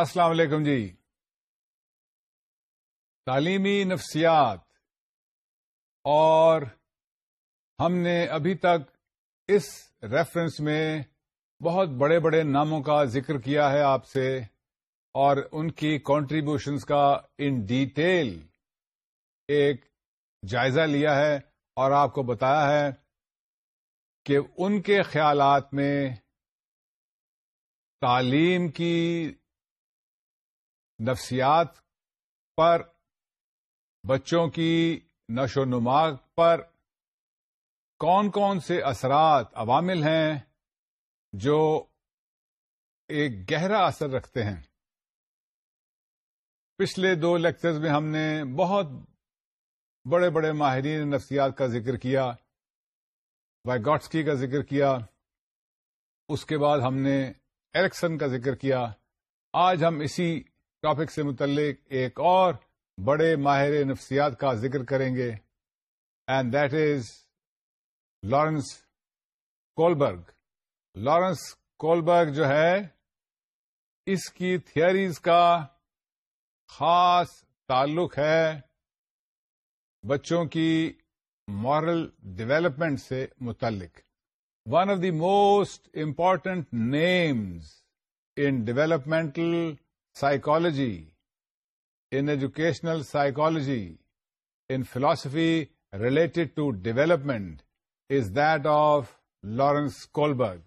السلام علیکم جی تعلیمی نفسیات اور ہم نے ابھی تک اس ریفرنس میں بہت بڑے بڑے ناموں کا ذکر کیا ہے آپ سے اور ان کی کانٹریبیوشنس کا ان ڈیٹیل ایک جائزہ لیا ہے اور آپ کو بتایا ہے کہ ان کے خیالات میں تعلیم کی نفسیات پر بچوں کی نشو و نما پر کون کون سے اثرات عوامل ہیں جو ایک گہرا اثر رکھتے ہیں پچھلے دو لیکچرز میں ہم نے بہت بڑے بڑے ماہرین نفسیات کا ذکر کیا وائگاٹسکی کا ذکر کیا اس کے بعد ہم نے ایرکسن کا ذکر کیا آج ہم اسی ٹاپک سے متعلق ایک اور بڑے ماہر نفسیات کا ذکر کریں گے and that is Lawrence Kohlberg Lawrence Kohlberg جو ہے اس کی تھیئریز کا خاص تعلق ہے بچوں کی مارل ڈیولپمنٹ سے متعلق one of the most important names in developmental psychology, in educational psychology, in philosophy related to development is that of Lawrence Kohlberg.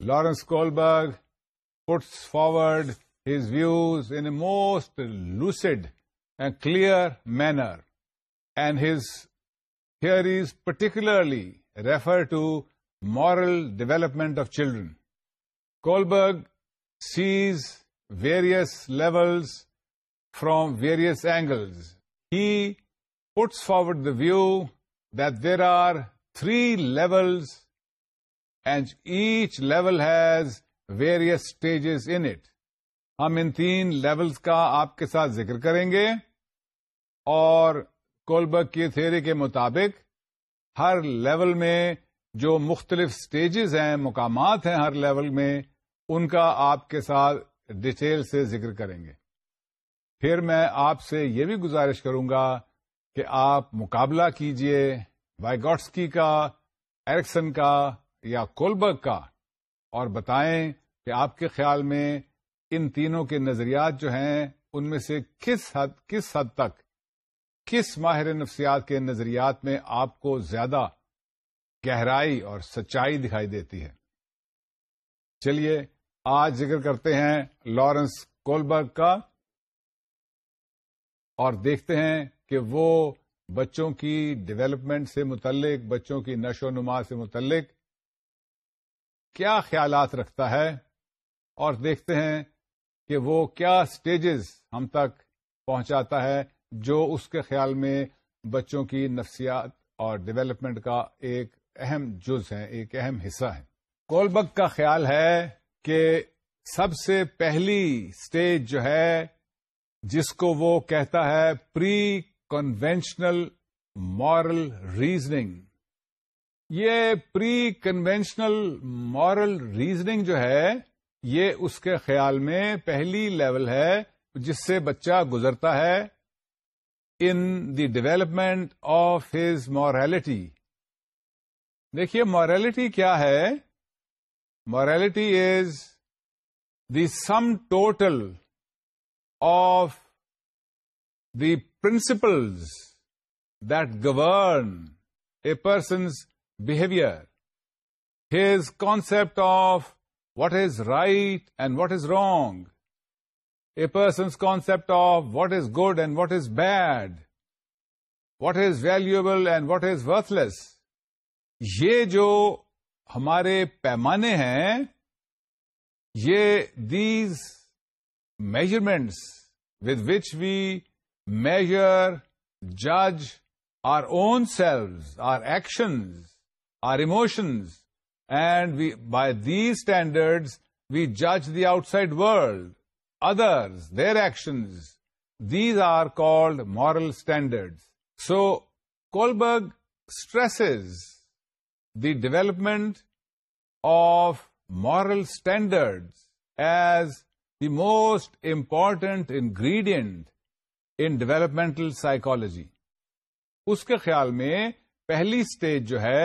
Lawrence Kohlberg puts forward his views in a most lucid and clear manner, and his theories particularly refer to moral development of children. Kohlberg sees various levels from various angles he puts forward the view that there are three levels and each level has various stages in it ہم ان تین levels کا آپ کے ساتھ ذکر کریں گے اور کولبرگ کی تھیوری کے مطابق ہر لیول میں جو مختلف سٹیجز ہیں مقامات ہیں ہر لیول میں ان کا آپ کے ساتھ ڈیٹیل سے ذکر کریں گے پھر میں آپ سے یہ بھی گزارش کروں گا کہ آپ مقابلہ کیجئے وائگوٹسکی کا ایرکسن کا یا کولبرگ کا اور بتائیں کہ آپ کے خیال میں ان تینوں کے نظریات جو ہیں ان میں سے کس حد کس حد تک کس ماہر نفسیات کے نظریات میں آپ کو زیادہ گہرائی اور سچائی دکھائی دیتی ہے چلیے آج ذکر کرتے ہیں لارنس کولبرگ کا اور دیکھتے ہیں کہ وہ بچوں کی ڈیولپمنٹ سے متعلق بچوں کی نشو و نما سے متعلق کیا خیالات رکھتا ہے اور دیکھتے ہیں کہ وہ کیا سٹیجز ہم تک پہنچاتا ہے جو اس کے خیال میں بچوں کی نفسیات اور ڈیولپمنٹ کا ایک اہم جز ہے ایک اہم حصہ ہے کولبک کا خیال ہے کہ سب سے پہلی اسٹیج جو ہے جس کو وہ کہتا ہے پری کنوینشنل مارل ریزننگ یہ پری کنوینشنل مارل ریزننگ جو ہے یہ اس کے خیال میں پہلی لیول ہے جس سے بچہ گزرتا ہے in the development of his morality دیکھیے مورلٹی کیا ہے Morality is the sum total of the principles that govern a person's behavior, his concept of what is right and what is wrong, a person's concept of what is good and what is bad, what is valuable and what is worthless. ये जो ہمارے پیمانے ہیں یہ these measurements with which we measure جج our own selves our actions are emotions and we by these standards وی جج the out side world others there actions these are called moral standards so Kohlberg stresses the development of moral standard as the most important ingredient in developmental psychology اس کے خیال میں پہلی stage جو ہے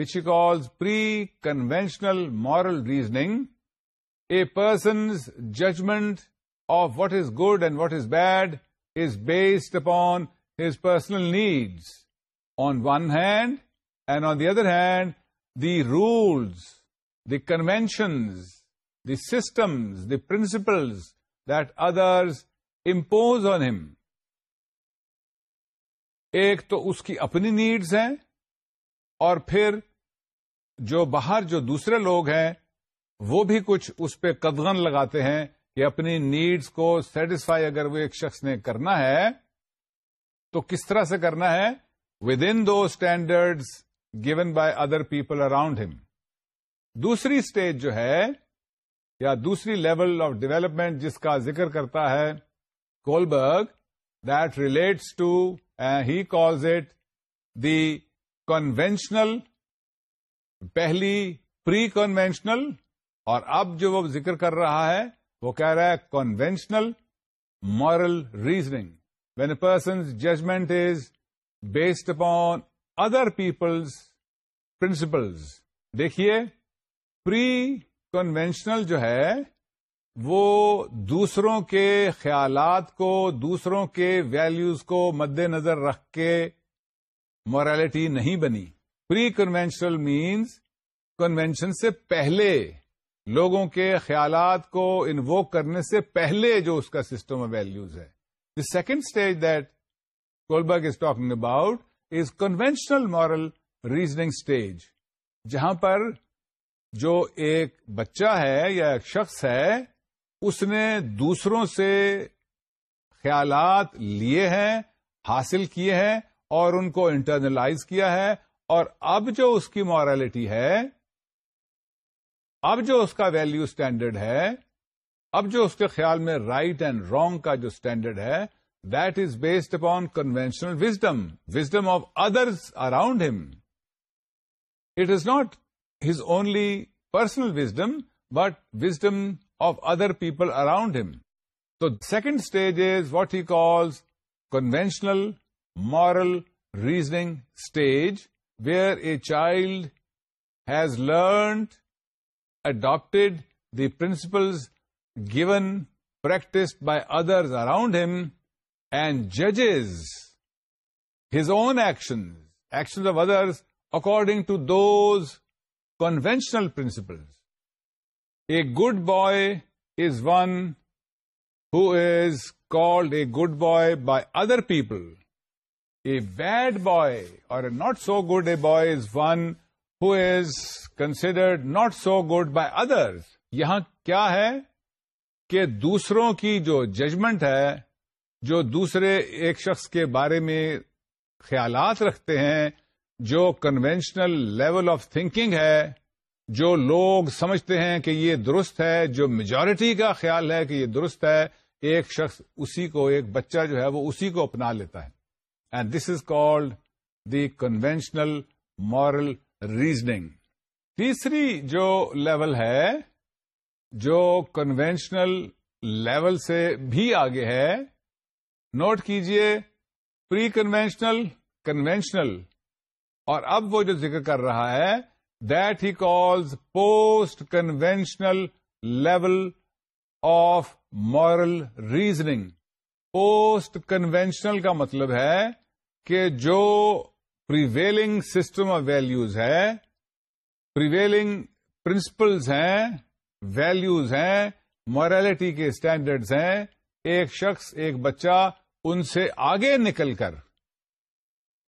وچ he calls pre conventional moral raising a person's judgment of what is good and what is bad is based upon his personal needs on one hand and on the other hand the rules the conventions the systems the principles that others impose on him ایک تو اس کی اپنی needs ہیں اور پھر جو باہر جو دوسرے لوگ ہیں وہ بھی کچھ اس پہ قدغن لگاتے ہیں کہ اپنی نیڈز کو سیٹسفائی اگر وہ ایک شخص نے کرنا ہے تو کس طرح سے کرنا ہے with in do standards given by other people around him دوسری اسٹیج جو ہے یا دوسری لیول آف ڈیولپمنٹ جس کا ذکر کرتا ہے Kohlberg to to he calls it the conventional پہلی پری کنوینشنل اور اب جو وہ ذکر کر رہا ہے وہ کہہ رہا ہے conventional moral reasoning when a person's judgment is based upon other people's principles دیکھیے پری کنوینشنل جو ہے وہ دوسروں کے خیالات کو دوسروں کے ویلیوز کو مد نظر رکھ کے مورالٹی نہیں بنی پری کنوینشنل مینز کنوینشن سے پہلے لوگوں کے خیالات کو انووک کرنے سے پہلے جو اس کا سسٹم آف ویلوز ہے the second stage that Kohlberg is talking about is conventional moral reasoning stage جہاں پر جو ایک بچہ ہے یا ایک شخص ہے اس نے دوسروں سے خیالات لیے ہیں حاصل کیے ہیں اور ان کو انٹرنلائز کیا ہے اور اب جو اس کی مورالٹی ہے اب جو اس کا ویلو اسٹینڈرڈ ہے اب جو اس کے خیال میں رائٹ اینڈ رونگ کا جو اسٹینڈرڈ ہے that is based upon conventional wisdom, wisdom of others around him. It is not his only personal wisdom, but wisdom of other people around him. So the second stage is what he calls conventional moral reasoning stage, where a child has learned, adopted the principles given, practiced by others around him, and ججز his own action action of others according to those conventional principle a good boy is one who is called a good boy by other people a bad boy or a not so good a boy is one who is considered not so good by others یہاں کیا ہے کہ دوسروں کی جو judgment ہے جو دوسرے ایک شخص کے بارے میں خیالات رکھتے ہیں جو کنوینشنل لیول آف تھنکنگ ہے جو لوگ سمجھتے ہیں کہ یہ درست ہے جو میجورٹی کا خیال ہے کہ یہ درست ہے ایک شخص اسی کو ایک بچہ جو ہے وہ اسی کو اپنا لیتا ہے and this is called the conventional moral reasoning تیسری جو لیول ہے جو کنوینشنل لیول سے بھی آگے ہے نوٹ کیجئے پری کنوینشنل کنوینشنل اور اب وہ جو ذکر کر رہا ہے that he calls post conventional level of moral reasoning post conventional کا مطلب ہے کہ جو پریویلنگ سسٹم آف ویلوز ہے پریویلنگ پرنسپلز ہیں ویلوز ہیں مورالٹی کے اسٹینڈرڈز ہیں ایک شخص ایک بچہ ان سے آگے نکل کر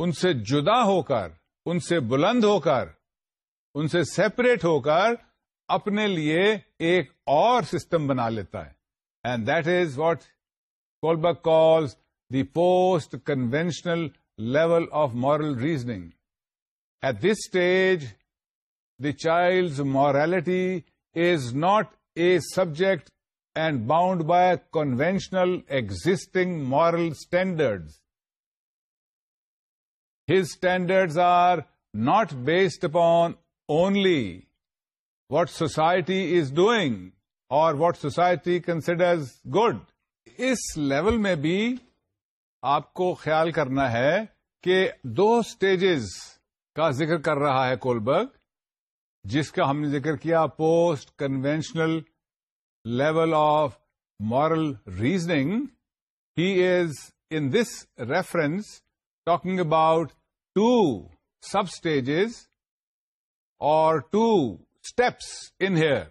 ان سے جدا ہو کر ان سے بلند ہو کر ان سے سیپریٹ ہو کر اپنے لیے ایک اور سسٹم بنا لیتا ہے and that is what Kohlberg calls the post conventional level of moral reasoning at this stage the child's morality is not a subject and bound by conventional existing moral standards his standards are not based upon only what society is doing اور what society considers good اس level میں بھی آپ کو خیال کرنا ہے کہ دو اسٹیجز کا ذکر کر رہا ہے کولبرگ جس کا ہم نے ذکر کیا post conventional level of moral reasoning, he is, in this reference, talking about two sub-stages or two steps in here.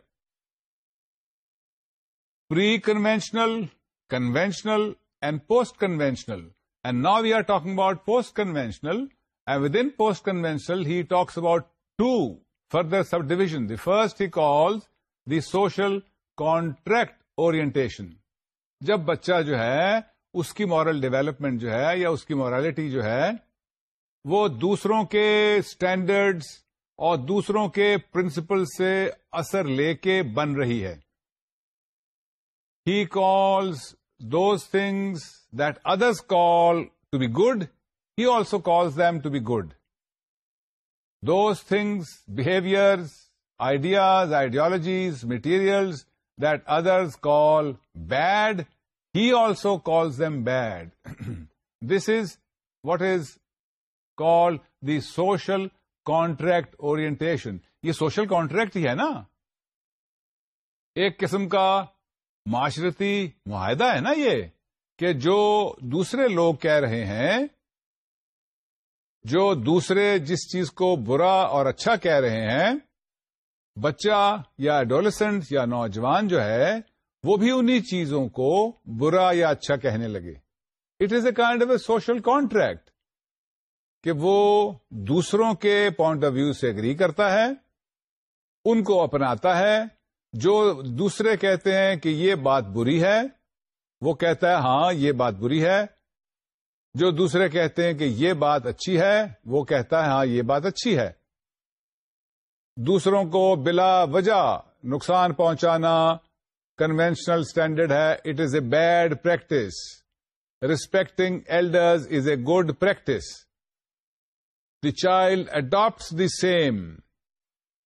Pre-conventional, conventional, and post-conventional. And now we are talking about post-conventional, and within post-conventional, he talks about two further subdivisions. The first he calls the social contract orientation جب بچہ جو ہے اس کی moral development جو ہے یا اس کی مورالٹی جو ہے وہ دوسروں کے اسٹینڈرڈس اور دوسروں کے پرنسپل سے اثر لے کے بن رہی ہے he calls those things that others call to be good he also calls them to be good those things behaviours ideas ideologies materials that others call bad he also calls them bad this is what is call the social contract orientation. یہ social contract ہی ہے نا ایک قسم کا معاشرتی معاہدہ ہے نا یہ کہ جو دوسرے لوگ کہہ رہے ہیں جو دوسرے جس چیز کو برا اور اچھا کہہ رہے ہیں بچہ یا ایڈولسنٹ یا نوجوان جو ہے وہ بھی انہی چیزوں کو برا یا اچھا کہنے لگے it is a kind of a social contract کہ وہ دوسروں کے پوائنٹ آف ویو سے اگری کرتا ہے ان کو اپناتا ہے جو دوسرے کہتے ہیں کہ یہ بات بری ہے وہ کہتا ہے ہاں یہ بات بری ہے جو دوسرے کہتے ہیں کہ یہ بات اچھی ہے وہ کہتا ہے ہاں یہ بات اچھی ہے دوسروں کو بلا وجہ نقصان پہنچانا کنوینشنل اسٹینڈرڈ ہے it is a bad practice respecting elders is a good practice the child adopt the same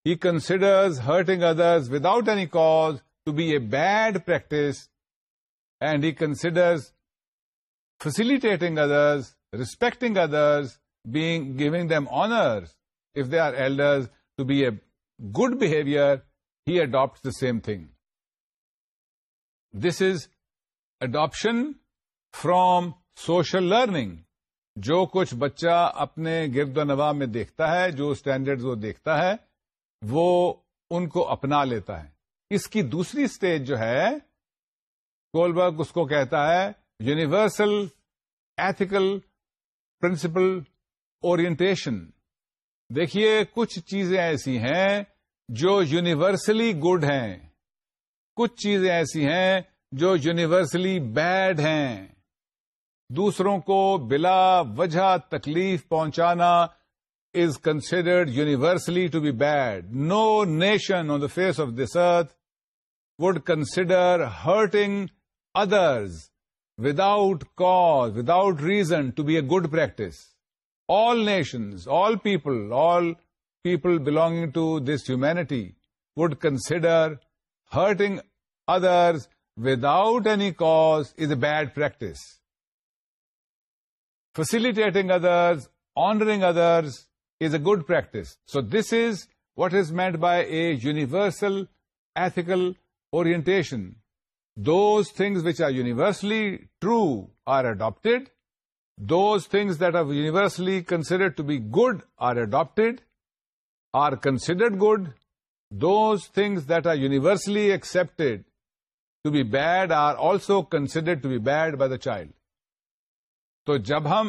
he considers hurting others without any cause to be a bad practice and he considers facilitating others respecting others being giving them honours if they are elders be a good behaviour he adopt the same thing this is adoption from social learning جو کچھ بچہ اپنے گرد و نواح میں دیکھتا ہے جو اسٹینڈرڈ وہ دیکھتا ہے وہ ان کو اپنا لیتا ہے اس کی دوسری اسٹیج جو ہے کولبرگ اس کو کہتا ہے یونیورسل ایتھیکل پرنسپل اورینٹیشن دیکھیے کچھ چیزیں ایسی ہیں جو یونیورسلی گڈ ہیں کچھ چیزیں ایسی ہیں جو یونیورسلی بیڈ ہیں دوسروں کو بلا وجہ تکلیف پہنچانا is considered universally to be bad no nation on the face of this earth would consider hurting others without cause without reason to be a good practice all nations, all people belonging to this humanity would consider hurting others without any cause is a bad practice. Facilitating others, honoring others is a good practice. So this is what is meant by a universal ethical orientation. Those things which are universally true are adopted, those things that are universally consider to be good are adopted are considered good those things that are universally accepted to bad are are also considered to bad by the child تو جب ہم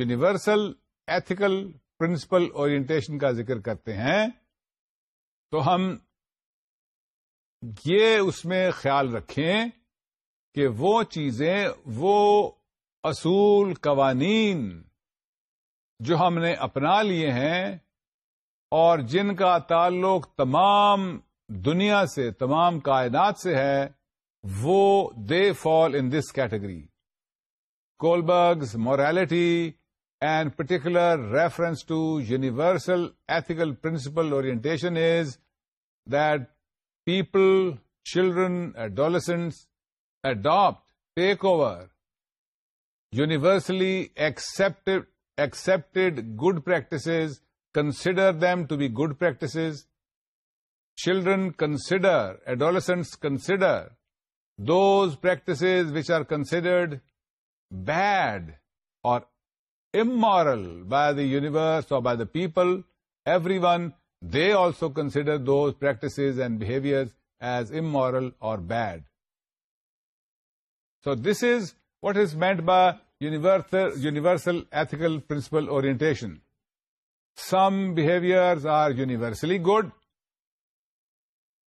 universal ethical principle اور ذکر کرتے ہیں تو ہم یہ اس میں خیال رکھیں کہ وہ چیزیں وہ اصول قوانین جو ہم نے اپنا لیے ہیں اور جن کا تعلق تمام دنیا سے تمام کائنات سے ہے وہ they fall in this category Kohlberg's morality and particular reference to universal ethical principle orientation is that people children adolescents adopt take over universally accepted good practices, consider them to be good practices. Children consider, adolescents consider those practices which are considered bad or immoral by the universe or by the people, everyone, they also consider those practices and behaviors as immoral or bad. So this is what is universal ethical universal orientation? Ethical principle are universally good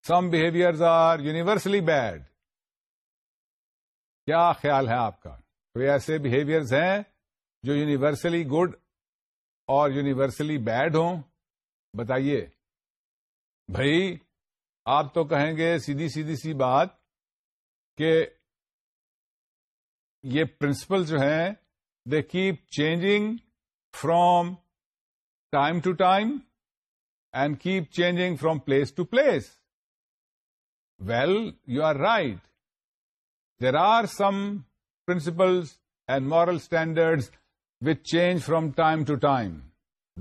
some behaviors are universally bad کیا خیال ہے آپ کا کوئی ایسے behaviours ہیں جو universally good اور یونیورسلی بیڈ ہوں بتائیے بھائی آپ تو کہیں گے سیدھی سیدھی سی بات کہ یہ پرنسپل جو ہیں they keep changing from time to time and keep changing from place to place well you are right there are some principles and moral standards with change from time to time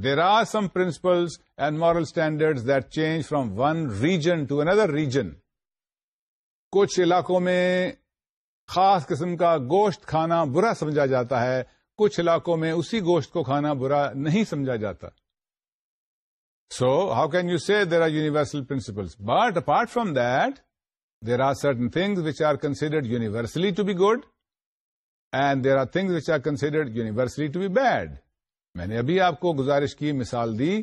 there are some principles and moral standards that change from one region to another region کچھ علاقوں میں خاص قسم کا گوشت کھانا برا سمجھا جاتا ہے کچھ علاقوں میں اسی گوشت کو کھانا برا نہیں سمجھا جاتا so how can you see there are universal principle but apart from that there are certain things which are considered universally to be good and there are things which are considered universally to be bad میں نے ابھی آپ کو گزارش کی مثال دی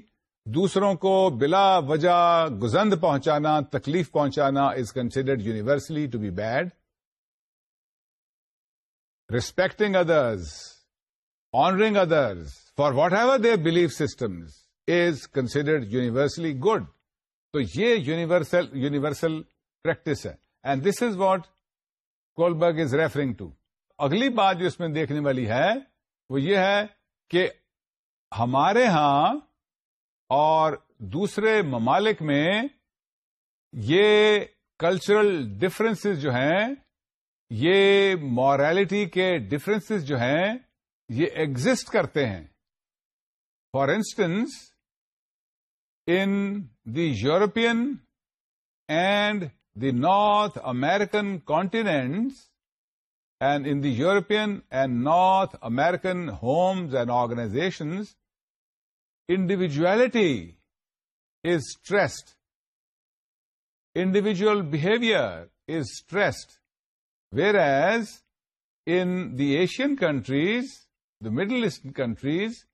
دوسروں کو بلا وجہ گزند پہنچانا تکلیف پہنچانا is considered universally to be bad respecting others honouring others for whatever their belief systems is considered universally good تو یہ یونیورسل یونیورسل پریکٹس ہے and this is what Kohlberg is referring to اگلی بات جو اس میں دیکھنے والی ہے وہ یہ ہے کہ ہمارے یہاں اور دوسرے ممالک میں یہ کلچرل ڈفرینس جو ہیں یہ موریلٹی کے ڈفرینس جو ہیں یہ ایگزٹ کرتے ہیں for instance in the European and the North American continent and in the European and North American homes and organisations individuality is stressed individual behaviour is stressed Whereas in the Asian countries, the Middle Eastern countries,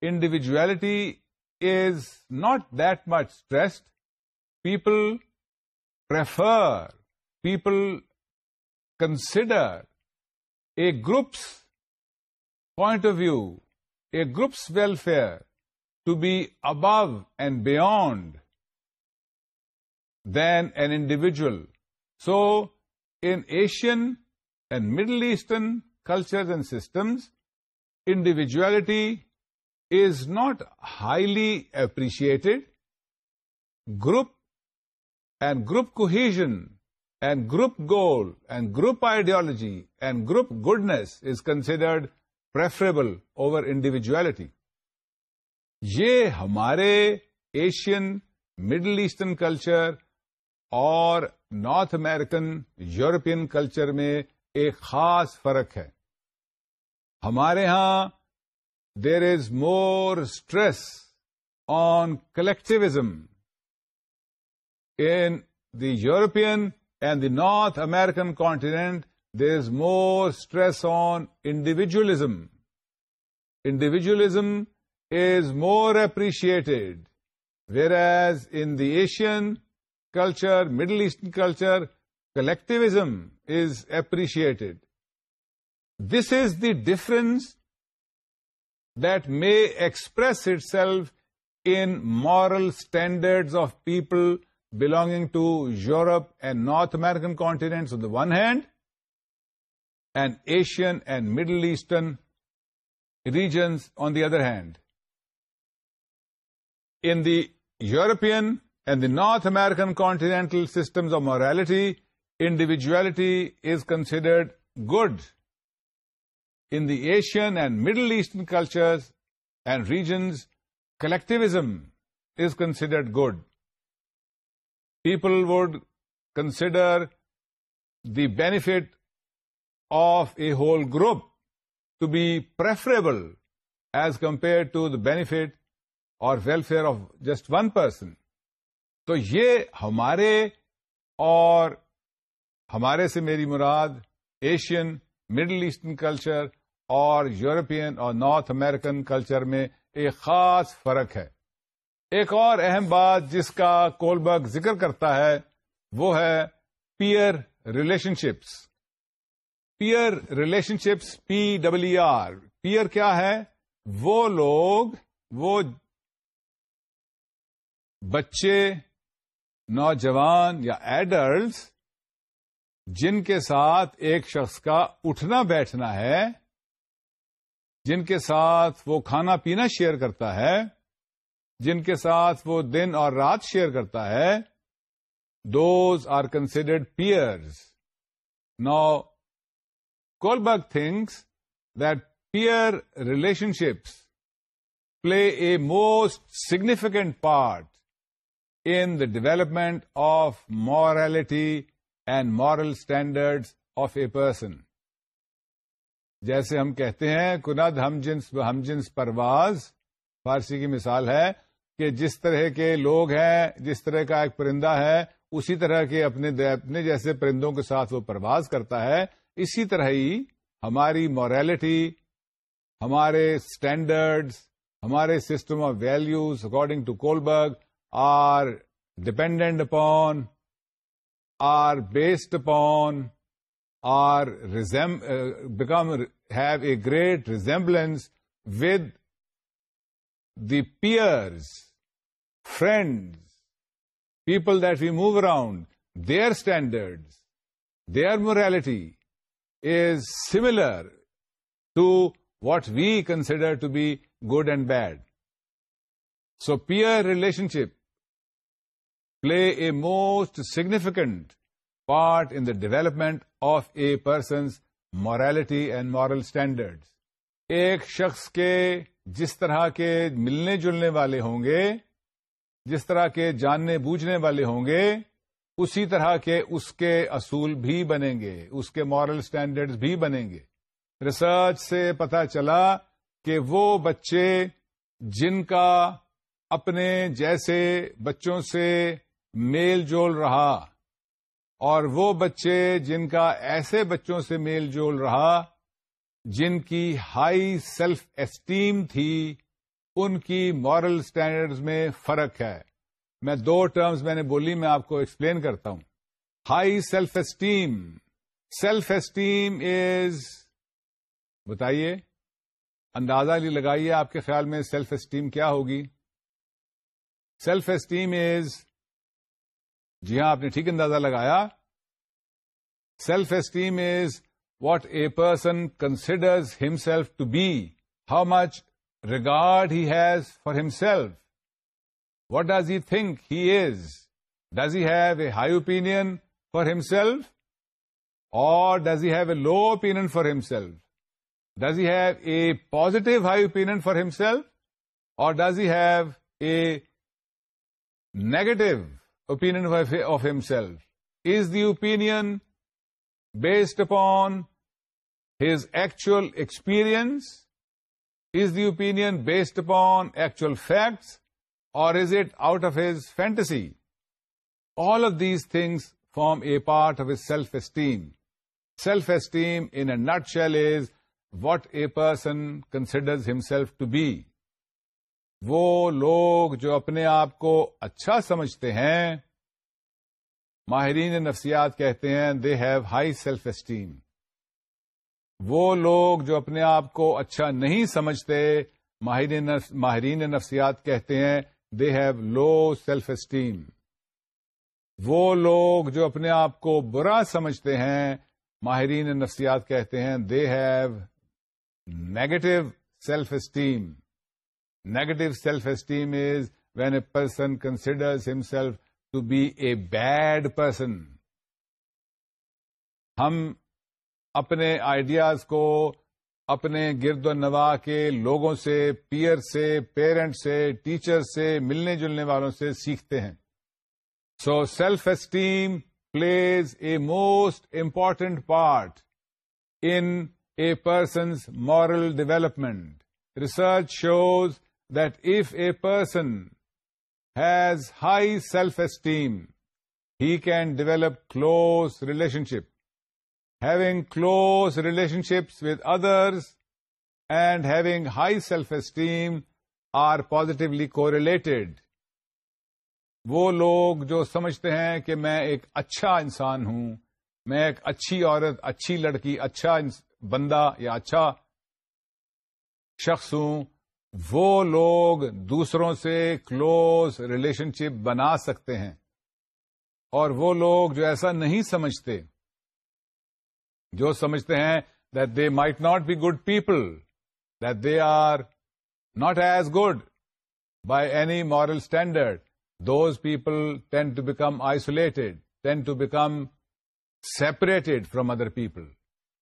individuality is not that much stressed. People prefer, people consider a group's point of view, a group's welfare to be above and beyond than an individual. So an Asian and Middle Eastern culture and systems individuality is not highly appreciated group and group cohesion and group goal and group ideology and group goodness is considered preferable over individuality یہ ہمارے Asian Middle Eastern culture اور North American European culture میں ایک خاص فرق ہے ہمارے ہاں there is more stress on collectivism in the European and the North American continent there is more stress on individualism individualism is more appreciated where as in the Asian culture, Middle Eastern culture, collectivism is appreciated. This is the difference that may express itself in moral standards of people belonging to Europe and North American continents on the one hand, and Asian and Middle Eastern regions on the other hand. In the European and the North American continental systems of morality, individuality is considered good. In the Asian and Middle Eastern cultures and regions, collectivism is considered good. People would consider the benefit of a whole group to be preferable as compared to the benefit or welfare of just one person. تو یہ ہمارے اور ہمارے سے میری مراد Asian Middle Eastern culture اور European اور نارتھ امیرکن کلچر میں ایک خاص فرق ہے ایک اور اہم بات جس کا کولبرگ ذکر کرتا ہے وہ ہے peer relationships peer relationships P W R peer کیا ہے وہ لوگ وہ بچے نوجوان یا ایڈلٹس جن کے ساتھ ایک شخص کا اٹھنا بیٹھنا ہے جن کے ساتھ وہ کھانا پینا شیئر کرتا ہے جن کے ساتھ وہ دن اور رات شیئر کرتا ہے those are considered peers know cool back things that peer relationships play a most significant part in the development of morality and moral standards of a person. جیسے ہم کہتے ہیں کند ہم جنس ہم جنس پرواز فارسی کی مثال ہے کہ جس طرح کے لوگ ہیں جس طرح کا ایک پرندہ ہے اسی طرح کے اپنے اپنے جیسے پرندوں کے ساتھ وہ پرواز کرتا ہے اسی طرح ہی ہماری موریلٹی ہمارے اسٹینڈرڈس ہمارے system of values according to Kohlberg are dependent upon, are based upon, are uh, have a great resemblance with the peers, friends, people that we move around, their standards, their morality is similar to what we consider to be good and bad. So peer relationship play a most significant part in development of a person's morality and moral standard ایک شخص کے جس طرح کے ملنے جلنے والے ہوں گے جس طرح کے جاننے بوجھنے والے ہوں گے اسی طرح کے اس کے اصول بھی بنیں گے اس کے مارل اسٹینڈرڈ بھی بنیں گے ریسرچ سے پتہ چلا کہ وہ بچے جن کا اپنے جیسے بچوں سے میل جول رہا اور وہ بچے جن کا ایسے بچوں سے میل جول رہا جن کی ہائی سیلف اسٹیم تھی ان کی مارل اسٹینڈرڈ میں فرق ہے میں دو ٹرمز میں نے بولی میں آپ کو ایکسپلین کرتا ہوں high self esteem self esteem is بتائیے اندازہ لی لگائیے آپ کے خیال میں سیلف اسٹیم کیا ہوگی سیلف اسٹیم از جی ہاں آپ نے ٹھیک اندازہ لگایا self esteem is what a person considers himself to be how much regard has for self what does he think he is does he have a high opinion for self اور does he have a low opinion for self does he have a positive high opinion for himself اور does he have a negative opinion of himself? Is the opinion based upon his actual experience? Is the opinion based upon actual facts? Or is it out of his fantasy? All of these things form a part of his self-esteem. Self-esteem in a nutshell is what a person considers himself to be. وہ لوگ جو اپنے آپ کو اچھا سمجھتے ہیں ماہرین نفسیات کہتے ہیں they have high self esteem وہ لوگ جو اپنے آپ کو اچھا نہیں سمجھتے ماہرین نفسیات کہتے ہیں they have low self esteem وہ لوگ جو اپنے آپ کو برا سمجھتے ہیں ماہرین نفسیات کہتے ہیں they have negative self esteem negative self esteem is when a person considers himself to be a bad person ہم اپنے آئیڈیاز کو اپنے گرد و نواح کے لوگوں سے پیئر سے پیرنٹ سے ٹیچر سے ملنے جلنے والوں سے سیکھتے ہیں so self esteem plays a most important part in a person's moral development research shows that if a person has high self-esteem, he can develop close relationship. Having close relationships with others and having high self-esteem are positively correlated. وہ لوگ جو سمجھتے ہیں کہ میں ایک اچھا انسان ہوں میں ایک اچھی عورت اچھی لڑکی اچھا بندہ یا اچھا شخص ہوں وہ لوگ دوسروں سے کلوز ریلیشن شپ بنا سکتے ہیں اور وہ لوگ جو ایسا نہیں سمجھتے جو سمجھتے ہیں that they might not be good people that they are not as good by any moral standard those people tend to become isolated tend to become separated from other people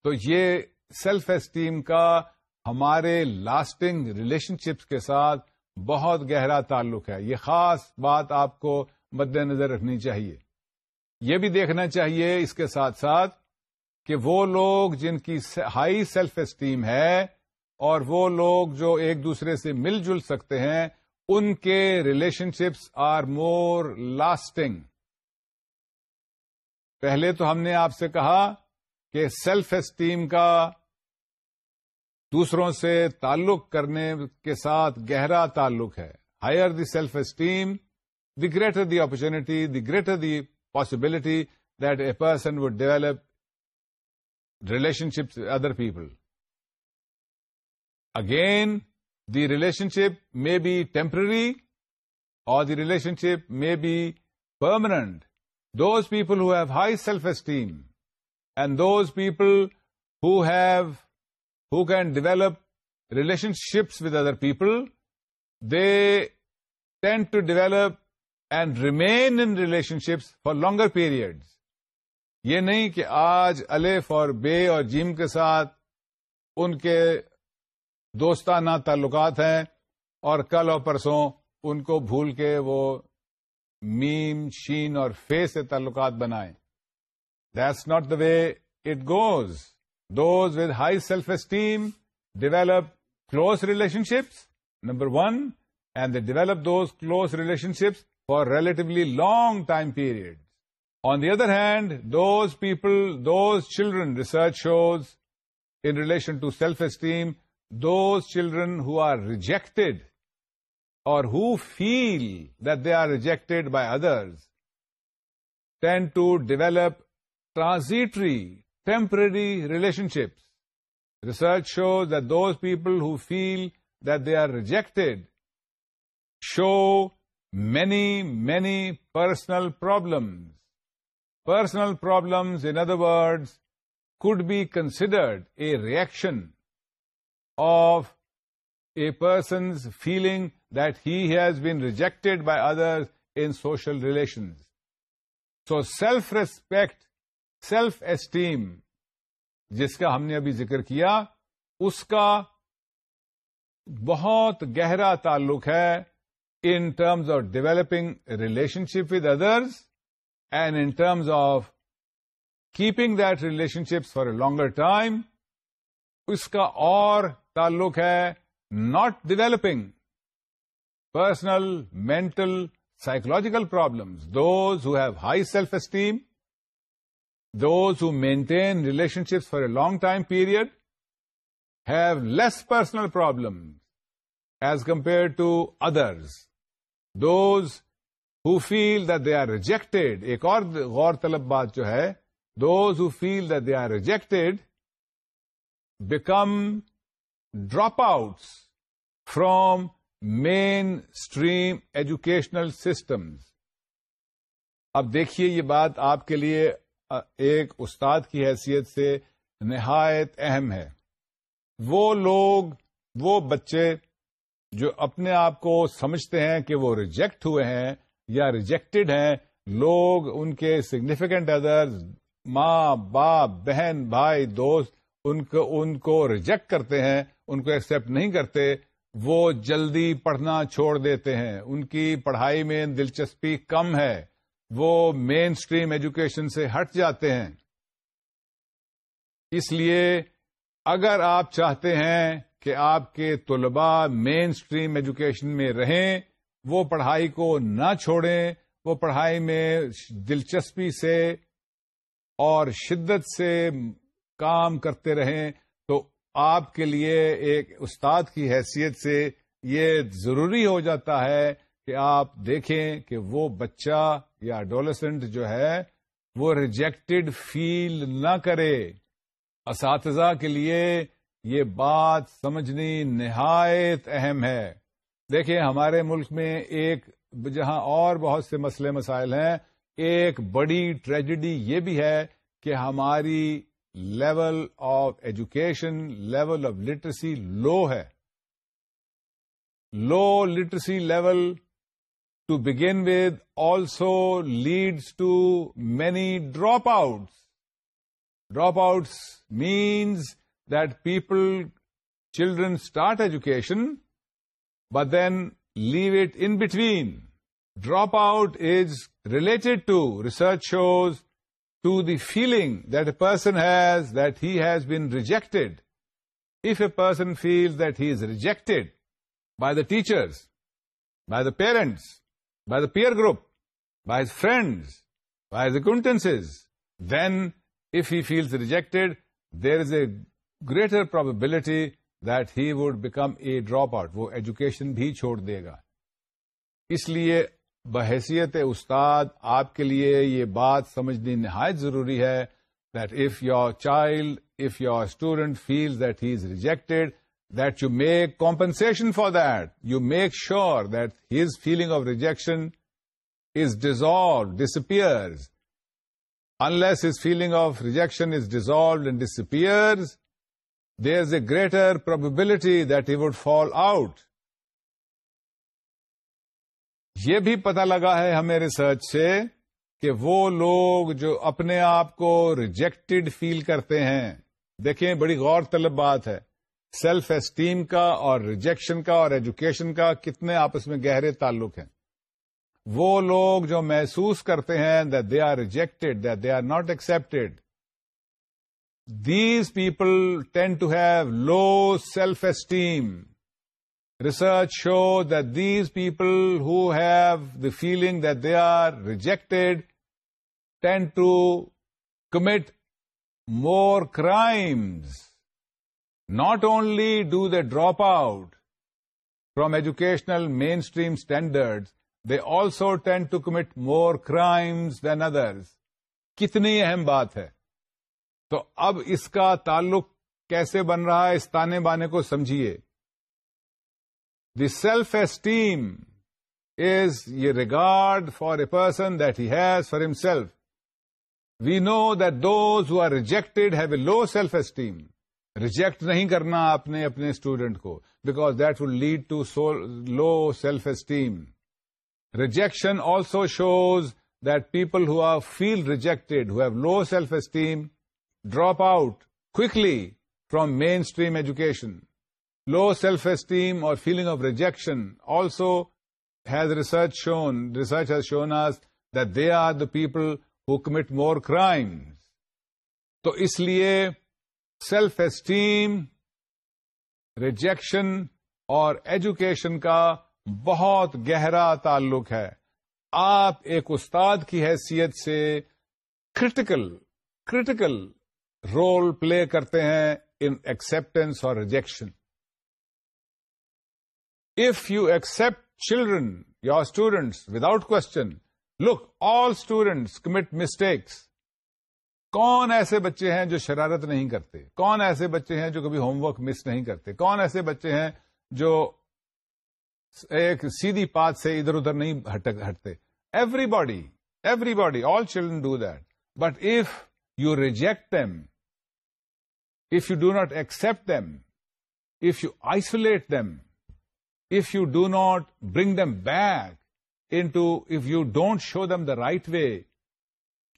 تو یہ سیلف اسٹیم کا ہمارے lasting relationships کے ساتھ بہت گہرا تعلق ہے یہ خاص بات آپ کو مد نظر رکھنی چاہیے یہ بھی دیکھنا چاہیے اس کے ساتھ ساتھ کہ وہ لوگ جن کی ہائی سیلف اسٹیم ہے اور وہ لوگ جو ایک دوسرے سے مل جل سکتے ہیں ان کے relationships are more lasting پہلے تو ہم نے آپ سے کہا کہ سیلف اسٹیم کا دوسروں سے تعلق کرنے کے ساتھ گہرا تعلق ہے higher the self esteem the greater the opportunity the greater the possibility that a person would develop relationship other people again the relationship may be temporary اور the relationship may be permanent those people who have high self esteem and those people who have who can develop relationships with other people, they tend to develop and remain in relationships for longer periods. یہ نہیں کہ آج الف اور بے اور جیم کے ساتھ ان کے دوستانہ تعلقات ہیں اور کل اور پرسوں ان کو بھول کے وہ میم شین اور فے سے تعلقات بنائیں that's not the way it goes Those with high self-esteem develop close relationships, number one, and they develop those close relationships for relatively long time periods. On the other hand, those children, research shows, in relation to self-esteem, those children who are rejected or who feel that they are rejected by others tend to develop transitory temporary relationships. Research shows that those people who feel that they are rejected show many personal problems. Personal problems, in other words, could be considered a reaction of a person's feeling that he has been rejected by others in social relations. So self-respect self esteem جس کا ہم نے ابھی ذکر کیا اس کا بہت گہرا تعلق ہے in terms of developing relationship with others and in terms of keeping that relationship for a longer time اس کا اور تعلق ہے not developing personal mental psychological problems those who have high self esteem those who maintain relation for for a long time period have less personal problem as compare to others those who feel that they are rejected ایک اور غور طلب بات جو ہے those who feel that they are rejected become drop out from mainstream educational systems اب دیکھیے یہ بات آپ کے لیے ایک استاد کی حیثیت سے نہایت اہم ہے وہ لوگ وہ بچے جو اپنے آپ کو سمجھتے ہیں کہ وہ ریجیکٹ ہوئے ہیں یا ریجیکٹڈ ہیں لوگ ان کے سگنیفیکینٹ ادر ماں باپ بہن بھائی دوست ان کو ریجیکٹ کرتے ہیں ان کو ایکسپٹ نہیں کرتے وہ جلدی پڑھنا چھوڑ دیتے ہیں ان کی پڑھائی میں دلچسپی کم ہے وہ مین اسٹریم ایجوکیشن سے ہٹ جاتے ہیں اس لیے اگر آپ چاہتے ہیں کہ آپ کے طلباء مین اسٹریم ایجوکیشن میں رہیں وہ پڑھائی کو نہ چھوڑیں وہ پڑھائی میں دلچسپی سے اور شدت سے کام کرتے رہیں تو آپ کے لیے ایک استاد کی حیثیت سے یہ ضروری ہو جاتا ہے کہ آپ دیکھیں کہ وہ بچہ یا ڈولسنٹ جو ہے وہ ریجیکٹڈ فیل نہ کرے اساتذہ کے لیے یہ بات سمجھنی نہایت اہم ہے دیکھیں ہمارے ملک میں ایک جہاں اور بہت سے مسئلے مسائل ہیں ایک بڑی ٹریجڈی یہ بھی ہے کہ ہماری level of education level of literacy low ہے low literacy level to begin with also leads to many dropouts. Dropouts means that children start education, but then leave it in between. Dropout is related to, research shows, to the feeling that a person has that he has been rejected. If a person feels that he is rejected by the teachers, by the parents, by the peer group by his friends by his acquaintances then if he feels rejected there is a greater probability that he would become a drop out وہ education بھی چھوڑ دے گا اس لیے بحیثیت استاد آپ کے لیے یہ بات سمجھنی نہایت ضروری ہے that if you riled of your student feels that he is rejected make compensation for that you make sure that his feeling of rejection is dissolved disappear unless his feeling of rejection is dissolved and disappears there is a greater probability that he would fall out یہ بھی پتا لگا ہے ہمیں research سے کہ وہ لوگ جو اپنے آپ کو ریجیکٹڈ فیل کرتے ہیں دیکھیں بڑی غور طلب بات ہے سیلف اسٹیم کا اور ریجیکشن کا اور ایجوکیشن کا کتنے آپس میں گہرے تعلق ہیں وہ لوگ جو محسوس کرتے ہیں they are rejected they are not accepted these people tend to have low self esteem research show these people who have the feeling they are rejected tend to commit more crimes not only do they drop out from educational mainstream standard they also to to commit more crimes than others کتنی اہم بات ہے تو اب اس کا تعلق کیسے بن رہا ہے اس تانے بانے کو سمجھیے the self esteem is you regard for a person that has for himself we know that those who are rejected have a low self esteem reject نہیں کرنا آپ نے اپنے اسٹوڈنٹ کو because that will lead to so low self esteem rejection also shows that people who are feel rejected who have low self esteem drop out کلی from mainstream education low self esteem اور feeling of rejection also has research shown research has shown us that they are the people who commit more crime تو اس لیے self esteem rejection اور education کا بہت گہرا تعلق ہے آپ ایک استاد کی حیثیت سے کرٹیکل کرٹیکل رول پلے کرتے ہیں ان ایکسپٹینس اور rejection if you accept children your students without question look all students commit mistakes کون ایسے بچے ہیں جو شرارت نہیں کرتے کون ایسے بچے ہیں جو کبھی ہوم ورک مس نہیں کرتے کون ایسے بچے ہیں جو ایک سیدھی پات سے ادھر ادھر نہیں ہٹتے everybody everybody all children do that but if you reject them if you do not accept them if you isolate them if you do not bring them back into if you don't show them the right way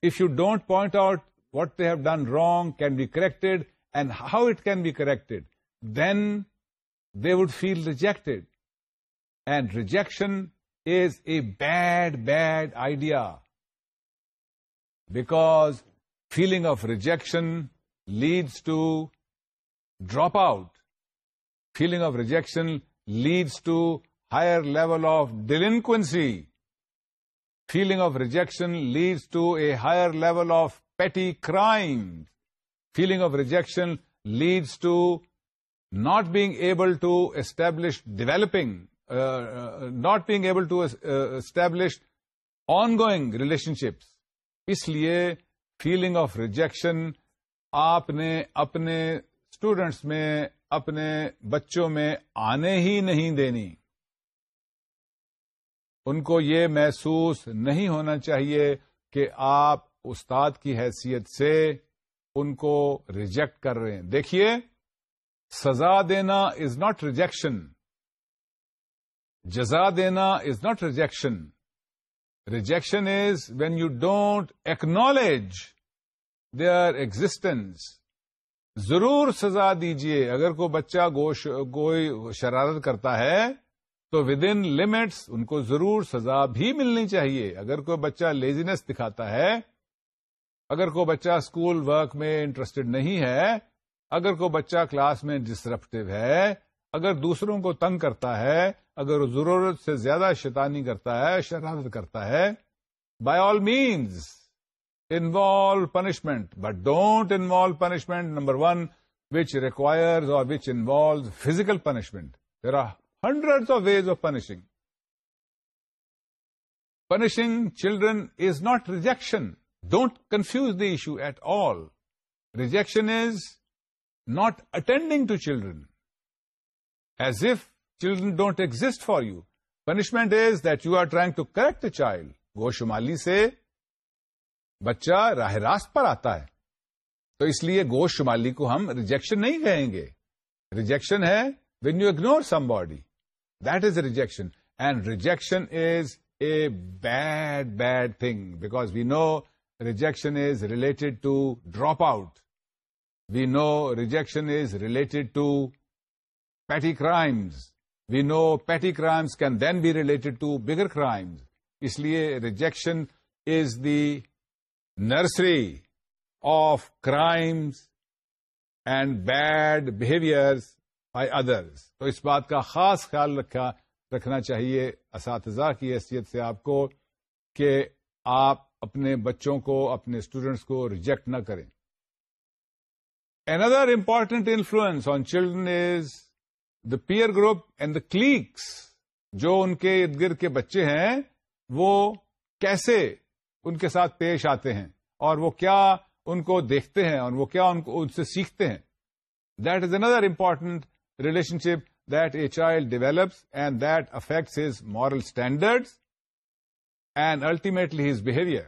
if you don't point out what they have done wrong can be corrected and how it can be corrected, then they would feel rejected. And rejection is a bad, bad idea, because feeling of rejection leads to dropout. Feeling of rejection leads to higher level of delinquency. Feeling of rejection leads to a higher level of پیٹی Feeling feeling of rejection leads not not able able to developing, developing uh, not uh, not able to to on uh, establish relation relationships. اس لیے feeling of rejection آپ نے اپنے students میں اپنے بچوں میں آنے ہی نہیں دینی ان کو یہ محسوس نہیں ہونا چاہیے کہ آپ استاد کی حیثیت سے ان کو ریجیکٹ کر رہے ہیں دیکھیے سزا دینا از ناٹ ریجیکشن جزا دینا is not rejection rejection is when you don't acknowledge their existence ضرور سزا دیجیے اگر کوئی بچہ کوئی شرارت کرتا ہے تو ود ان لمٹس ان کو ضرور سزا بھی ملنی چاہیے اگر کوئی بچہ لیزینس دکھاتا ہے اگر کوئی بچہ اسکول ورک میں انٹرسٹڈ نہیں ہے اگر کوئی بچہ کلاس میں ڈسرپٹیو ہے اگر دوسروں کو تنگ کرتا ہے اگر ضرورت سے زیادہ شیطانی کرتا ہے شرارت کرتا ہے by all means involve punishment but don't involve punishment number one which requires اور which involve physical punishment there are hundred of ways of punishing punishing children is not rejection don't confuse the issue at all rejection is not attending to children as if children don't exist for you punishment is that you are trying to correct the child وہ شمالی سے بچہ راہ راست پر آتا ہے تو اس لیے گوشت شمالی کو ہم ریجیکشن نہیں کہیں گے ریجیکشن ہے when you ignore somebody that is a rejection and rejection is a bad bad thing because we know rejection is related to dropout. We know rejection is related to petty crimes. We know petty crimes can then be related to bigger crimes. اس لیے rejection is the nursery of crimes and bad behaviors by others. تو اس بات کا خاص خیال رکھا رکھنا چاہیے اساتذہ کی حیثیت سے آپ کو کہ آپ اپنے بچوں کو اپنے اسٹوڈینٹس کو ریجیکٹ نہ کریں another important influence on children is the peer group and the cliques جو ان کے ارد گرد کے بچے ہیں وہ کیسے ان کے ساتھ پیش آتے ہیں اور وہ کیا ان کو دیکھتے ہیں اور وہ کیا ان ان کو سے سیکھتے ہیں that is another important relationship that a child develops and that affects his moral standards and ultimately his behaviour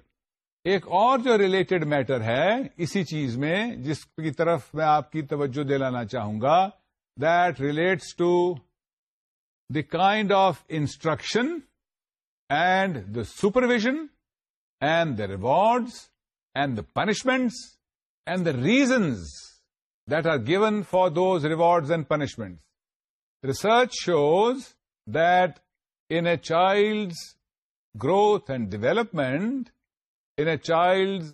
ایک اور جو ریلیٹڈ میٹر ہے اسی چیز میں جس کی طرف میں آپ کی توجہ دلانا چاہوں گا that relates to the kind of instruction and the supervision and the rewards and the punishments and the reasons that are given for those rewards and punishments research shows that in a child's growth and development in a child's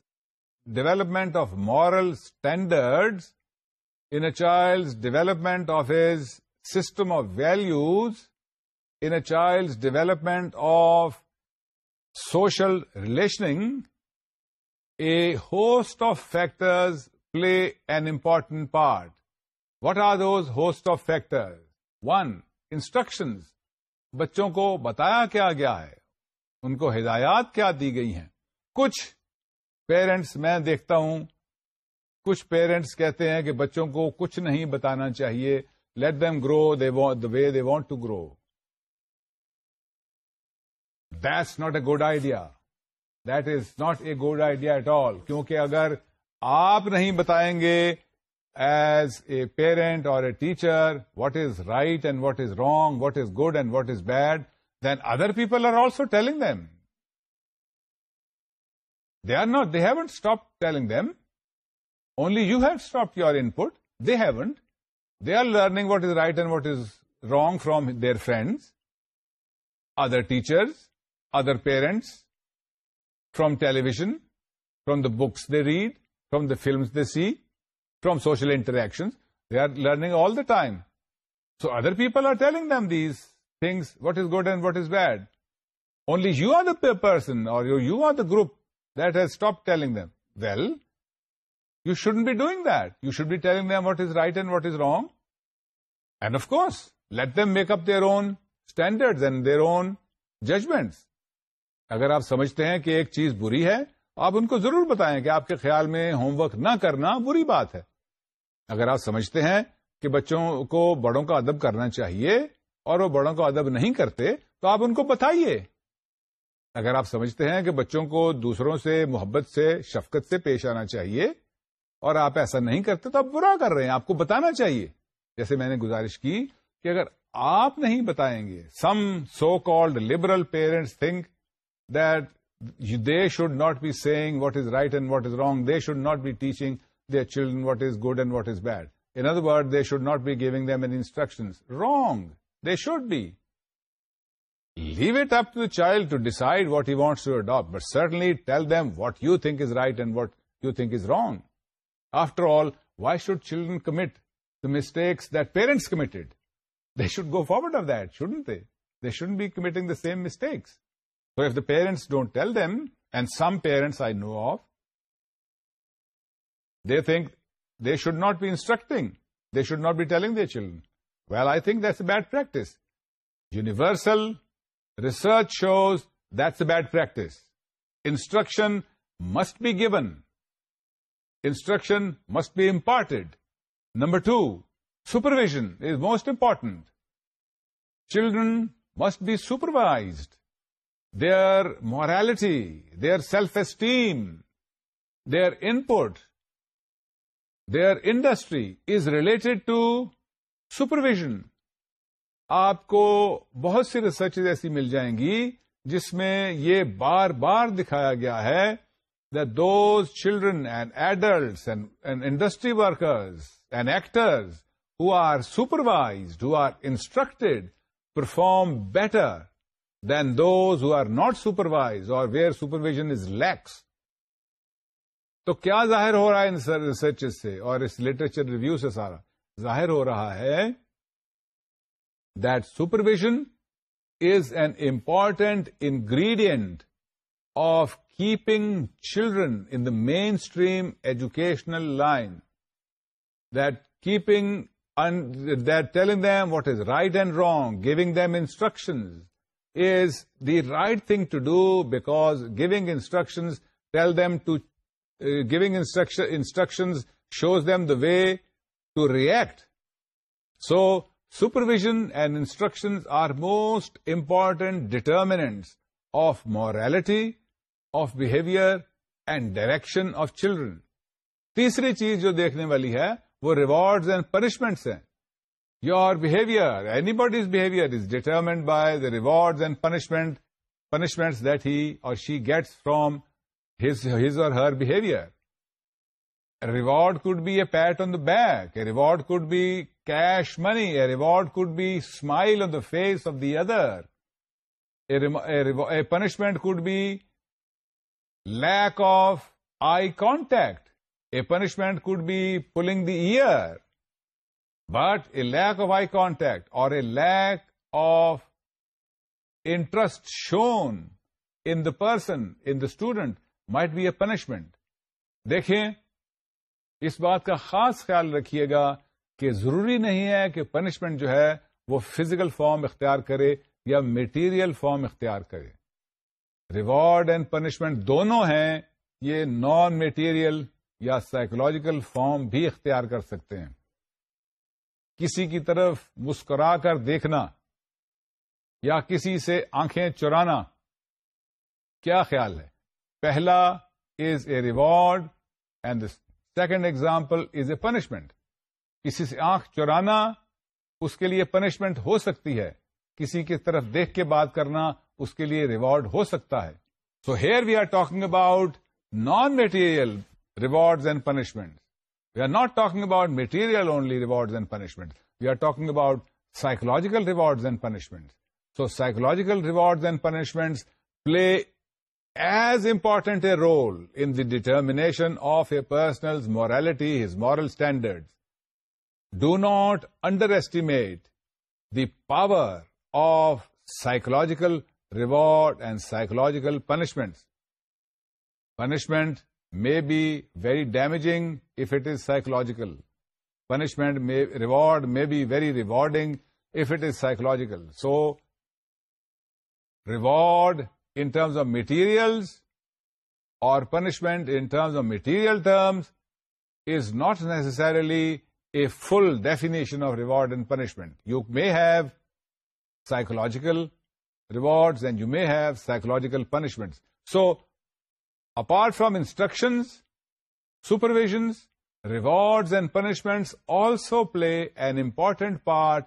development of moral standards in a child's development of his system of values in a child's development of social relating a host of factors play an important part what are those host of factors one instructions بچوں کو بتایا کیا گیا ہے ان کو ہدایات کیا دی گئی ہیں کچھ پیرنٹس میں دیکھتا ہوں کچھ پیرنٹس کہتے ہیں کہ بچوں کو کچھ نہیں بتانا چاہیے let them they the way they want to grow that's not a good idea that is not a good idea at all کیونکہ اگر آپ نہیں بتائیں گے ایز اے پیرنٹ اور a teacher what is right and what is wrong what is good and what is bad then other people are also telling them. They haven't stopped telling them. Only you have stopped your input. They haven't. They are learning what is right and what is wrong from their friends, other teachers, other parents, from television, from the books they read, from the films they see, from social interactions. They are learning all the time. So other people are telling them these things what is good and what is bad only you are the person اور you, you are the group that has stop telling them well you should be doing that you should be telling them what is right and what is wrong and of course let them make up their own standard and their own judgements اگر آپ سمجھتے ہیں کہ ایک چیز بری ہے آپ ان کو ضرور بتائیں کہ آپ کے خیال میں ہوم ورک نہ کرنا بری بات ہے اگر آپ سمجھتے ہیں کہ بچوں کو بڑوں کا ادب کرنا چاہیے اور وہ بڑوں کو ادب نہیں کرتے تو آپ ان کو بتائیے اگر آپ سمجھتے ہیں کہ بچوں کو دوسروں سے محبت سے شفقت سے پیش آنا چاہیے اور آپ ایسا نہیں کرتے تو آپ برا کر رہے ہیں آپ کو بتانا چاہیے جیسے میں نے گزارش کی کہ اگر آپ نہیں بتائیں گے some so called liberal parents think that they should not be saying what is right and what is wrong they should not be teaching their children what is good and what is bad in other word they should not be giving them an instruction wrong They should be. Leave it up to the child to decide what he wants to adopt, but certainly tell them what you think is right and what you think is wrong. After all, why should children commit the mistakes that parents committed? They should go forward of that, shouldn't they? They shouldn't be committing the same mistakes. So if the parents don't tell them, and some parents I know of, they think they should not be instructing. They should not be telling their children. Well, I think that's a bad practice. Universal research shows that's a bad practice. Instruction must be given. Instruction must be imparted. Number two, supervision is most important. Children must be supervised. Their morality, their self-esteem, their input, their industry is related to supervision آپ کو بہت سی research ایسی مل جائیں گی جس میں یہ بار بار دکھایا گیا ہے and, those children and and industry workers and actors who supervised instructed, perform perform better than those are not supervise اور ویئر سپرویژن از لیکس تو کیا ظاہر ہو رہا ہے ان ریسرچ سے اور اس لٹریچر ریویو سے سارا ظاہر ہو رہا ہے that supervision is an important ingredient of keeping children in the mainstream educational line that keeping that telling them what is right and wrong giving them instructions is the right thing to do because giving instructions tell them to giving instructions shows them the way to react so supervision and instructions are most important determinants of morality of behaviour and direction of children تیسری چیز جو دیکھنے والی ہے وہ rewards and punishments ہیں your behaviour anybody's behaviour is determined by the rewards and punishment punishments that he or she gets from his or her behaviour A reward could be a pat on the back. A reward could be cash money. A reward could be smile on the face of the other. A punishment could be lack of eye contact. A punishment could be pulling the ear. But a lack of eye contact or a lack of interest shown in the person, in the student, might be a punishment. Dekhein, اس بات کا خاص خیال رکھیے گا کہ ضروری نہیں ہے کہ پنشمنٹ جو ہے وہ فزیکل فارم اختیار کرے یا میٹیریل فارم اختیار کرے ریوارڈ اینڈ پنشمنٹ دونوں ہیں یہ نان میٹیریل یا سائیکولوجیکل فارم بھی اختیار کر سکتے ہیں کسی کی طرف مسکرا کر دیکھنا یا کسی سے آنکھیں چرانا کیا خیال ہے پہلا is a reward and second example is a punishment کسی سے آنکھ چورانا اس کے لیے پنشمنٹ ہو سکتی ہے کسی کی طرف دیکھ کے بات کرنا اس کے لیے ریوارڈ ہو سکتا ہے so here we are talking about non material reward and punishment we are not talking about material only rewards and punishment we are talking about psychological rewards and punishment so psychological reward and punishments play as important a role in the determination of a person's morality, his moral standards. Do not underestimate the power of psychological reward and psychological punishments. Punishment may be very damaging if it is psychological. Reward may be very rewarding if it is psychological. So, reward in terms of materials or punishment in terms of material terms is not necessarily a full definition of reward and punishment. You may have psychological rewards and you may have psychological punishments. So, apart from instructions, supervisions, rewards and punishments also play an important part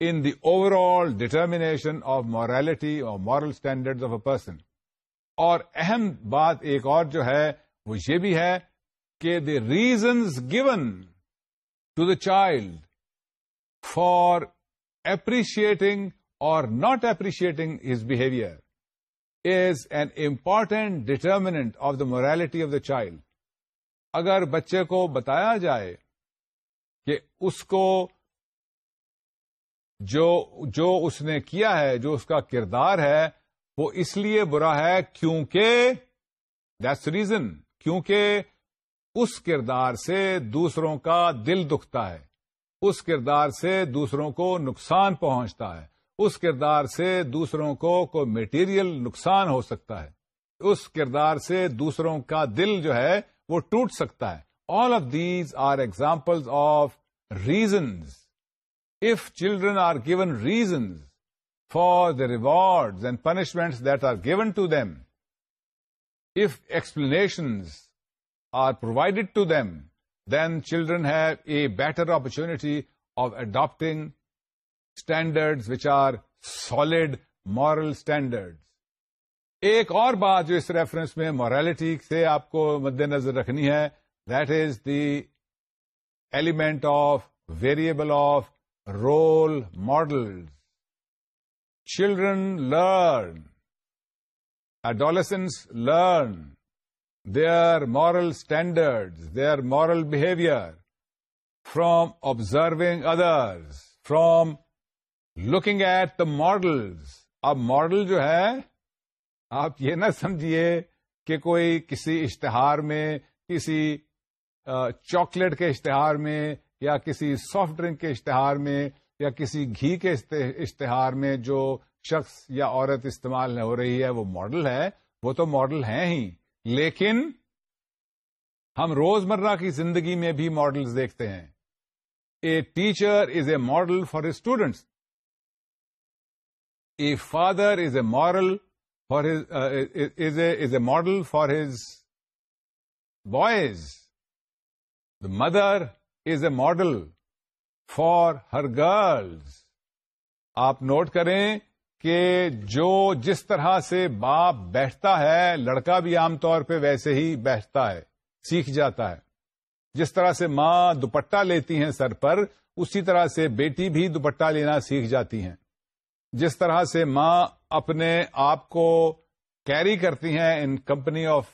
in the overall determination of morality or moral standards of a person. اور اہم بات ایک اور جو ہے وہ یہ بھی ہے کہ the reasons given to the child for appreciating or not appreciating his behavior is an important determinant of the morality of the child. اگر بچے کو بتایا جائے کہ اس کو جو جو اس نے کیا ہے جو اس کا کردار ہے وہ اس لیے برا ہے کیونکہ دیٹس ریزن کیونکہ اس کردار سے دوسروں کا دل دکھتا ہے اس کردار سے دوسروں کو نقصان پہنچتا ہے اس کردار سے دوسروں کو کوئی میٹیریل نقصان ہو سکتا ہے اس کردار سے دوسروں کا دل جو ہے وہ ٹوٹ سکتا ہے all of these are examples of reasons if children are given reasons for the rewards and punishments that are given to them, if explanations are provided to them, then children have a better opportunity of adopting standards which are solid moral standards. ایک اور بات جو اس reference میں morality سے آپ کو مد نظر رکھنی ہے that is the element of variable of role model children learn adolescence learn their moral standard their moral behaviour from observing others from looking at the models اب ماڈل جو ہے آپ یہ نہ سمجھیے کہ کوئی کسی اشتہار میں کسی چاکلیٹ کے اشتہار میں یا کسی سافٹ ڈرنک کے اشتہار میں یا کسی گھی کے اشتہار میں جو شخص یا عورت استعمال ہو رہی ہے وہ ماڈل ہے وہ تو ماڈل ہیں ہی لیکن ہم روزمرہ کی زندگی میں بھی ماڈلز دیکھتے ہیں a teacher is a model for students a father is a model for is a is a model for his boys the mother is a model for her girls آپ نوٹ کریں کہ جو جس طرح سے باپ بیٹھتا ہے لڑکا بھی عام طور پہ ویسے ہی بیٹھتا ہے سیکھ جاتا ہے جس طرح سے ماں دوپٹہ لیتی ہیں سر پر اسی طرح سے بیٹی بھی دوپٹہ لینا سیکھ جاتی ہیں جس طرح سے ماں اپنے آپ کو کیری کرتی ہیں in company of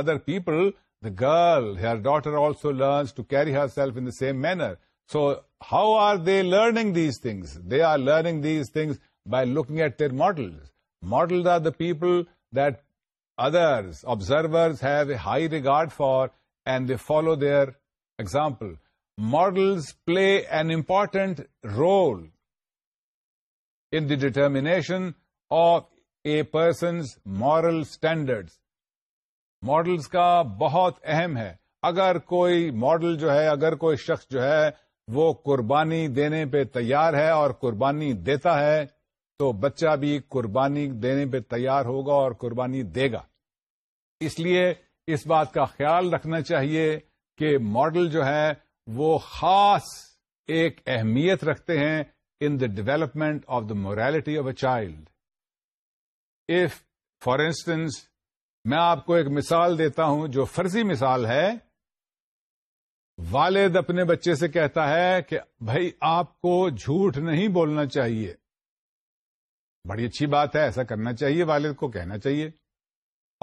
other people The girl, her daughter, also learns to carry herself in the same manner. So how are they learning these things? They are learning these things by looking at their models. Models are the people that others, observers, have a high regard for, and they follow their example. Models play an important role in the determination of a person's moral standards. Models کا بہت اہم ہے اگر کوئی model جو ہے اگر کوئی شخص جو ہے وہ قربانی دینے پہ تیار ہے اور قربانی دیتا ہے تو بچہ بھی قربانی دینے پہ تیار ہوگا اور قربانی دے گا اس لیے اس بات کا خیال رکھنا چاہیے کہ ماڈل جو ہے وہ خاص ایک اہمیت رکھتے ہیں in the development of the morality of a child F for instance میں آپ کو ایک مثال دیتا ہوں جو فرضی مثال ہے والد اپنے بچے سے کہتا ہے کہ بھائی آپ کو جھوٹ نہیں بولنا چاہیے بڑی اچھی بات ہے ایسا کرنا چاہیے والد کو کہنا چاہیے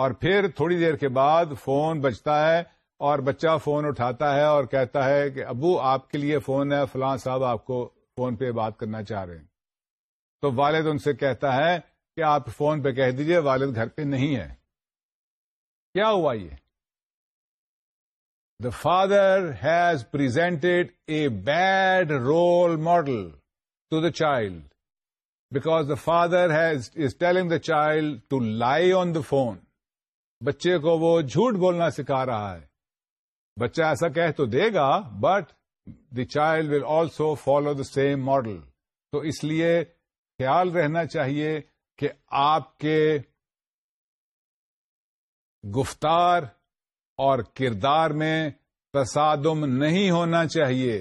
اور پھر تھوڑی دیر کے بعد فون بچتا ہے اور بچہ فون اٹھاتا ہے اور کہتا ہے کہ ابو آپ کے لیے فون ہے فلاں صاحب آپ کو فون پہ بات کرنا چاہ رہے ہیں تو والد ان سے کہتا ہے کہ آپ فون پہ کہہ دیجئے والد گھر پہ نہیں ہے کیا ہوا یہ the father has presented a bad role model to the child because the father has is telling the child to lie on the phone بچے کو وہ جھوٹ بولنا سکھا رہا ہے بچہ ایسا کہہ تو دے گا but the child will also follow the same model تو اس لیے خیال رہنا چاہیے کہ آپ کے گفتار اور کردار میں تصادم نہیں ہونا چاہیے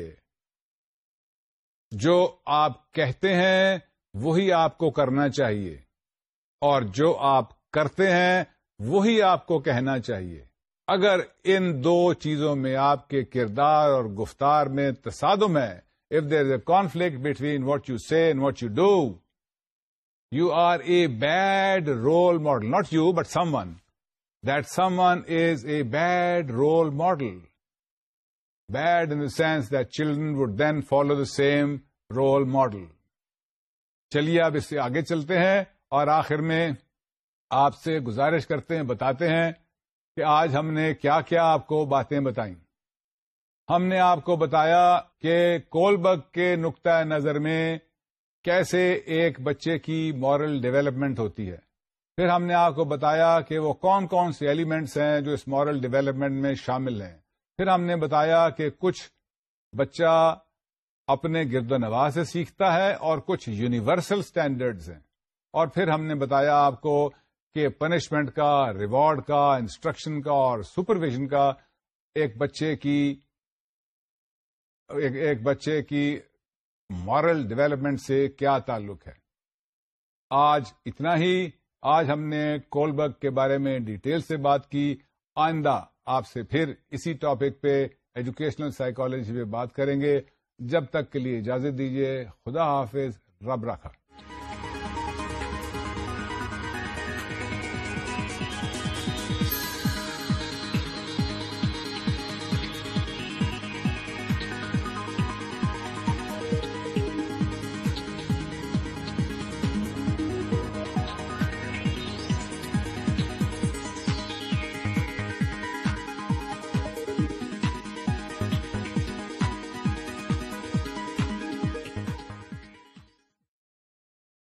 جو آپ کہتے ہیں وہی آپ کو کرنا چاہیے اور جو آپ کرتے ہیں وہی آپ کو کہنا چاہیے اگر ان دو چیزوں میں آپ کے کردار اور گفتار میں تصادم ہے if there is a conflict between what you C and what you do you are a bad role model not you but someone that someone is a bad role model bad in the sense children would then follow the same role model چلیے اب اس سے آگے چلتے ہیں اور آخر میں آپ سے گزارش کرتے ہیں بتاتے ہیں کہ آج ہم نے کیا کیا آپ کو باتیں بتائیں ہم نے آپ کو بتایا کہ کول بگ کے نقطۂ نظر میں کیسے ایک بچے کی مورل ڈیولپمنٹ ہوتی ہے پھر ہم نے آپ کو بتایا کہ وہ کون کون سے ایلیمنٹس ہیں جو اس مارل ڈیولپمنٹ میں شامل ہیں پھر ہم نے بتایا کہ کچھ بچہ اپنے گرد و نواز سے سیکھتا ہے اور کچھ یونیورسل اسٹینڈرڈز ہیں اور پھر ہم نے بتایا آپ کو کہ پنشمنٹ کا ریوارڈ کا انسٹرکشن کا اور سپرویژن کا ایک بچے کی ایک بچے کی مارل ڈیولپمنٹ سے کیا تعلق ہے آج اتنا ہی آج ہم نے کولبرگ کے بارے میں ڈیٹیل سے بات کی آئندہ آپ سے پھر اسی ٹاپک پہ ایجوکیشنل سائیکالوجی پہ بات کریں گے جب تک کے لیے اجازت دیجیے خدا حافظ رب رکھا